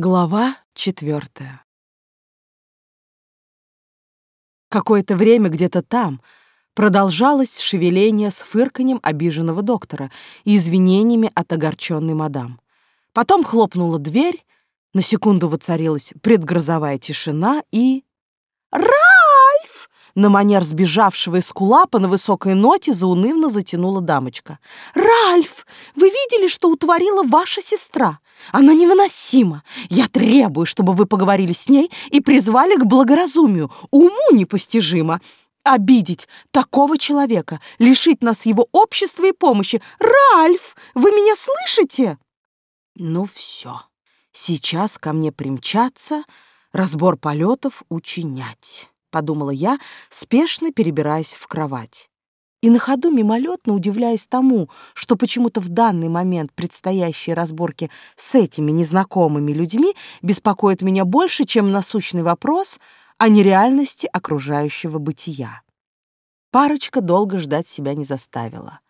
Глава четвертая. Какое-то время где-то там продолжалось шевеление с фырканьем обиженного доктора и извинениями от огорченной мадам. Потом хлопнула дверь, на секунду воцарилась предгрозовая тишина и... «Ральф!» На манер сбежавшего из кулапа на высокой ноте заунывно затянула дамочка. «Ральф, вы видели, что утворила ваша сестра? Она невыносима. Я требую, чтобы вы поговорили с ней и призвали к благоразумию. Уму непостижимо. Обидеть такого человека, лишить нас его общества и помощи. Ральф, вы меня слышите?» Ну все. Сейчас ко мне примчаться, разбор полетов учинять подумала я, спешно перебираясь в кровать. И на ходу мимолетно удивляясь тому, что почему-то в данный момент предстоящие разборки с этими незнакомыми людьми беспокоят меня больше, чем насущный вопрос о нереальности окружающего бытия. Парочка долго ждать себя не заставила.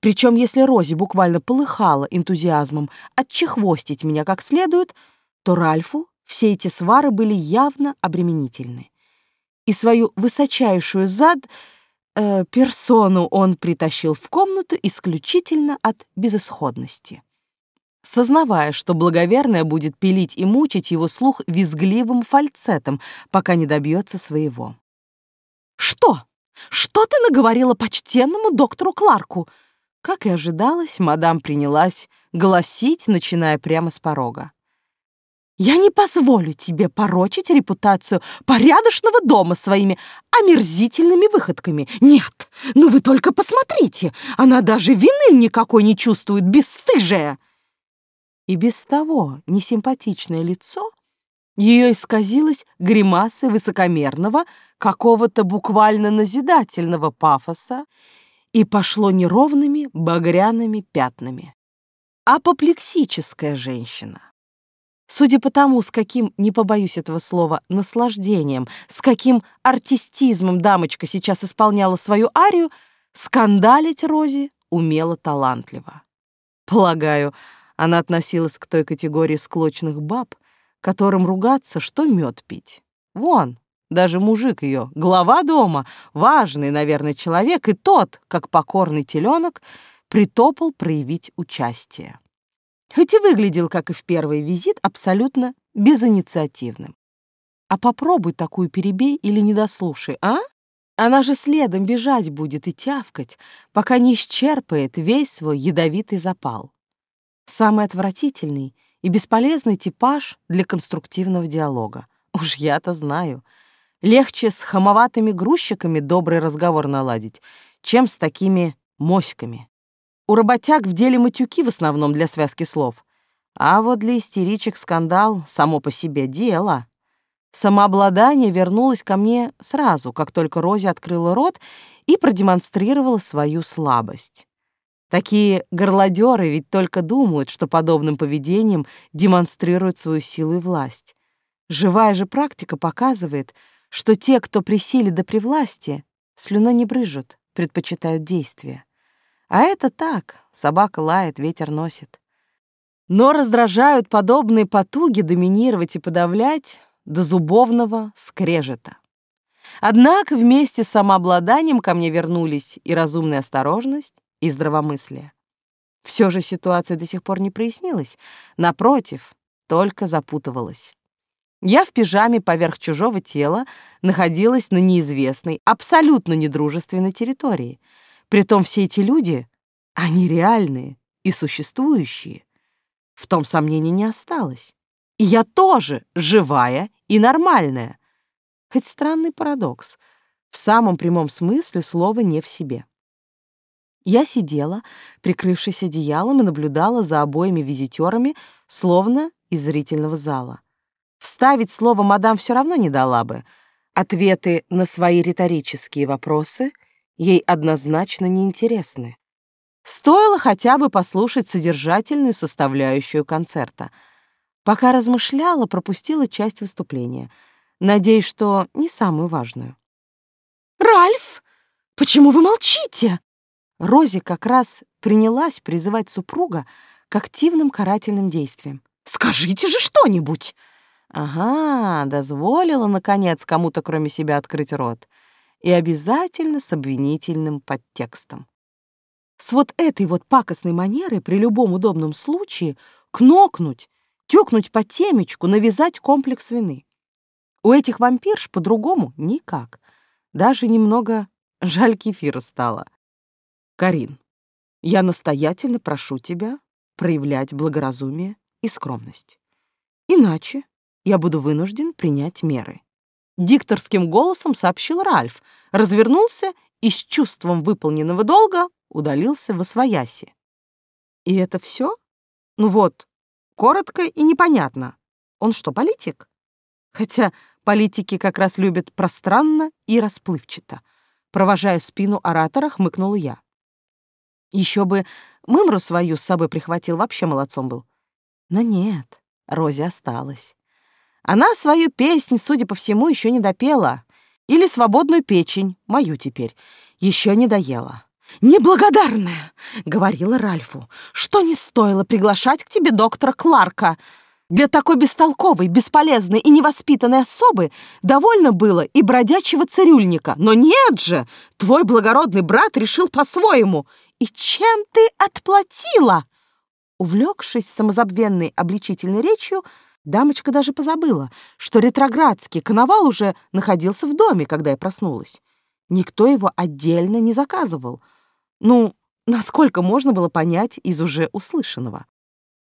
Причем, если Рози буквально полыхала энтузиазмом отчехвостить меня как следует, то Ральфу все эти свары были явно обременительны и свою высочайшую зад э, персону он притащил в комнату исключительно от безысходности. Сознавая, что благоверная будет пилить и мучить его слух визгливым фальцетом, пока не добьется своего. «Что? Что ты наговорила почтенному доктору Кларку?» Как и ожидалось, мадам принялась гласить, начиная прямо с порога. Я не позволю тебе порочить репутацию порядочного дома своими омерзительными выходками. Нет, ну вы только посмотрите, она даже вины никакой не чувствует, бесстыжая. И без того несимпатичное лицо ее исказилось гримасой высокомерного, какого-то буквально назидательного пафоса и пошло неровными багряными пятнами. Апоплексическая женщина Судя по тому, с каким, не побоюсь этого слова, наслаждением, с каким артистизмом дамочка сейчас исполняла свою арию, скандалить Рози умела талантливо. Полагаю, она относилась к той категории склочных баб, которым ругаться, что мед пить. Вон, даже мужик ее, глава дома, важный, наверное, человек, и тот, как покорный теленок, притопал проявить участие хоть и выглядел, как и в первый визит, абсолютно безинициативным. А попробуй такую перебей или не дослушай, а? Она же следом бежать будет и тявкать, пока не исчерпает весь свой ядовитый запал. Самый отвратительный и бесполезный типаж для конструктивного диалога. Уж я-то знаю. Легче с хамоватыми грузчиками добрый разговор наладить, чем с такими моськами. У работяг в деле матюки в основном для связки слов. А вот для истеричек скандал само по себе дело. Самообладание вернулось ко мне сразу, как только Рози открыла рот и продемонстрировала свою слабость. Такие горлодеры ведь только думают, что подобным поведением демонстрируют свою силу и власть. Живая же практика показывает, что те, кто при силе да при власти, слюной не брыжут, предпочитают действия. А это так, собака лает, ветер носит. Но раздражают подобные потуги доминировать и подавлять до зубовного скрежета. Однако вместе с самообладанием ко мне вернулись и разумная осторожность, и здравомыслие. Все же ситуация до сих пор не прояснилась. Напротив, только запутывалась. Я в пижаме поверх чужого тела находилась на неизвестной, абсолютно недружественной территории — Притом все эти люди, они реальные и существующие. В том сомнений не осталось. И я тоже живая и нормальная. Хоть странный парадокс, в самом прямом смысле слова не в себе. Я сидела, прикрывшись одеялом, и наблюдала за обоими визитерами, словно из зрительного зала. Вставить слово «мадам» все равно не дала бы. Ответы на свои риторические вопросы — ей однозначно неинтересны. Стоило хотя бы послушать содержательную составляющую концерта. Пока размышляла, пропустила часть выступления. Надеюсь, что не самую важную. «Ральф, почему вы молчите?» Рози как раз принялась призывать супруга к активным карательным действиям. Скажите же что-нибудь!» Ага, дозволила, наконец, кому-то кроме себя открыть рот. И обязательно с обвинительным подтекстом. С вот этой вот пакостной манерой при любом удобном случае кнокнуть, тюкнуть по темечку, навязать комплекс вины. У этих вампирш по-другому никак. Даже немного жаль кефира стало. Карин, я настоятельно прошу тебя проявлять благоразумие и скромность. Иначе я буду вынужден принять меры. Дикторским голосом сообщил Ральф, развернулся и с чувством выполненного долга удалился в освояси. И это все? Ну вот, коротко и непонятно. Он что, политик? Хотя политики как раз любят пространно и расплывчато. Провожая спину оратора, хмыкнул я. Еще бы мымру свою с собой прихватил, вообще молодцом был. Но нет, Розе осталась. Она свою песнь, судя по всему, еще не допела. Или свободную печень, мою теперь, еще не доела. «Неблагодарная!» — говорила Ральфу. «Что не стоило приглашать к тебе доктора Кларка? Для такой бестолковой, бесполезной и невоспитанной особы довольно было и бродячего цирюльника. Но нет же! Твой благородный брат решил по-своему. И чем ты отплатила?» Увлекшись самозабвенной обличительной речью, дамочка даже позабыла, что ретроградский коновал уже находился в доме, когда я проснулась. Никто его отдельно не заказывал. Ну, насколько можно было понять из уже услышанного.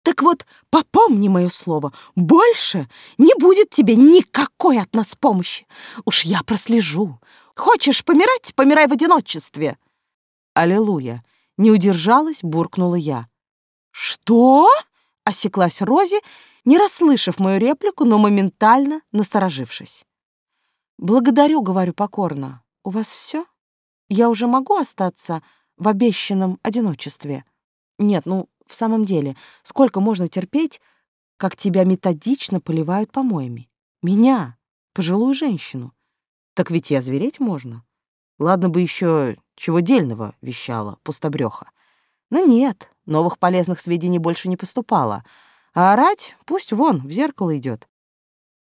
Так вот, попомни мое слово, больше не будет тебе никакой от нас помощи. Уж я прослежу. Хочешь помирать, помирай в одиночестве. Аллилуйя. Не удержалась, буркнула я. Что? Осеклась Рози, не расслышав мою реплику, но моментально насторожившись. «Благодарю», — говорю покорно. «У вас все? Я уже могу остаться в обещанном одиночестве?» «Нет, ну, в самом деле, сколько можно терпеть, как тебя методично поливают помоями? Меня, пожилую женщину. Так ведь я звереть можно. Ладно бы еще чего дельного вещала, пустобреха. Но нет, новых полезных сведений больше не поступало. А орать пусть вон, в зеркало идет.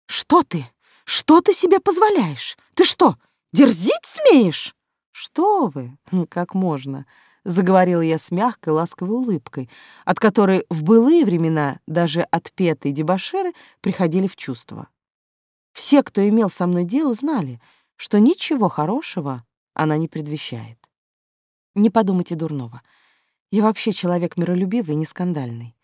«Что ты? Что ты себе позволяешь? Ты что, дерзить смеешь?» «Что вы? Как можно?» заговорила я с мягкой, ласковой улыбкой, от которой в былые времена даже отпетые дебоширы приходили в чувство. Все, кто имел со мной дело, знали, что ничего хорошего она не предвещает. Не подумайте дурного. Я вообще человек миролюбивый и не скандальный.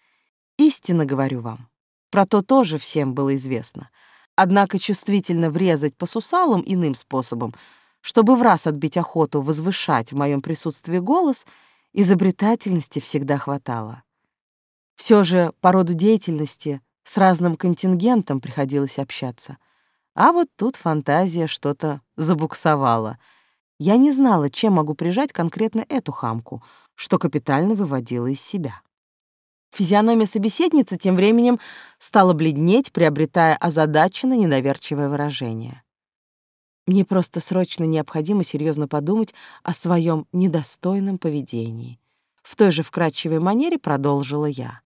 Истинно говорю вам. Про то тоже всем было известно. Однако чувствительно врезать по сусалам иным способом — чтобы в раз отбить охоту возвышать в моем присутствии голос, изобретательности всегда хватало. Все же по роду деятельности с разным контингентом приходилось общаться. А вот тут фантазия что-то забуксовала. Я не знала, чем могу прижать конкретно эту хамку, что капитально выводило из себя. Физиономия собеседницы тем временем стала бледнеть, приобретая озадаченно недоверчивое выражение. Мне просто срочно необходимо серьезно подумать о своем недостойном поведении. В той же вкрадчивой манере продолжила я.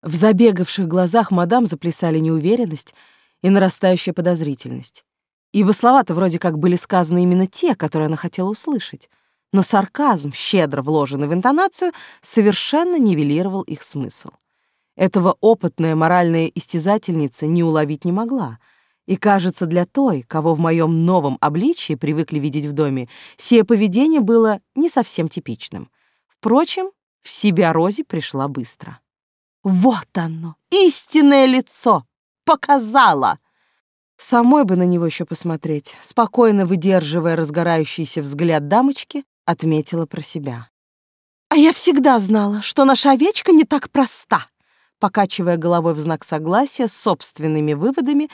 В забегавших глазах мадам заплясали неуверенность и нарастающая подозрительность. Ибо слова-то вроде как были сказаны именно те, которые она хотела услышать. Но сарказм, щедро вложенный в интонацию, совершенно нивелировал их смысл. Этого опытная моральная истязательница не уловить не могла — и, кажется, для той, кого в моем новом обличии привыкли видеть в доме, сие поведение было не совсем типичным. Впрочем, в себя Рози пришла быстро. «Вот оно, истинное лицо! Показала!» Самой бы на него еще посмотреть, спокойно выдерживая разгорающийся взгляд дамочки, отметила про себя. «А я всегда знала, что наша овечка не так проста!» Покачивая головой в знак согласия с собственными выводами,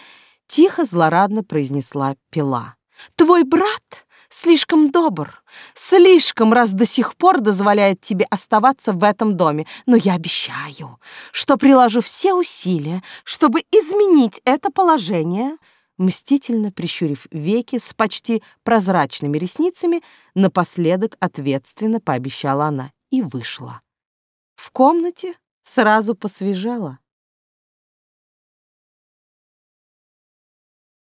Тихо, злорадно произнесла пила. «Твой брат слишком добр, слишком раз до сих пор дозволяет тебе оставаться в этом доме, но я обещаю, что приложу все усилия, чтобы изменить это положение». Мстительно прищурив веки с почти прозрачными ресницами, напоследок ответственно пообещала она и вышла. В комнате сразу посвежела.